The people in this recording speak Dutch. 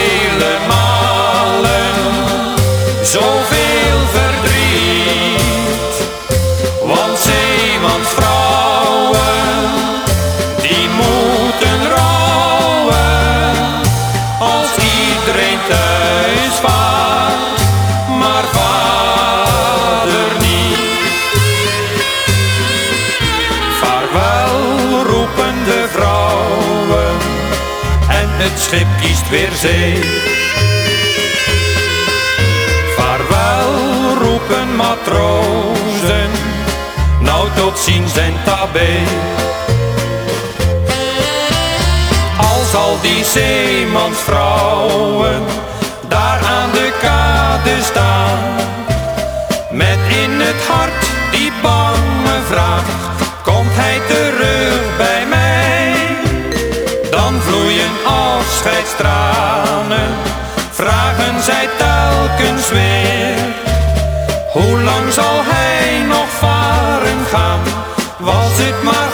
vele malen. Zoveel het schip kiest weer zee. Vaarwel roepen matrozen, nou tot ziens en tabé. Als al die zeemansvrouwen daar aan de kade staan, met in het hart die bange vraag, komt hij terug bij mij? Dan vloeien afscheidstranen, vragen zij telkens weer. Hoe lang zal hij nog varen gaan? Was het maar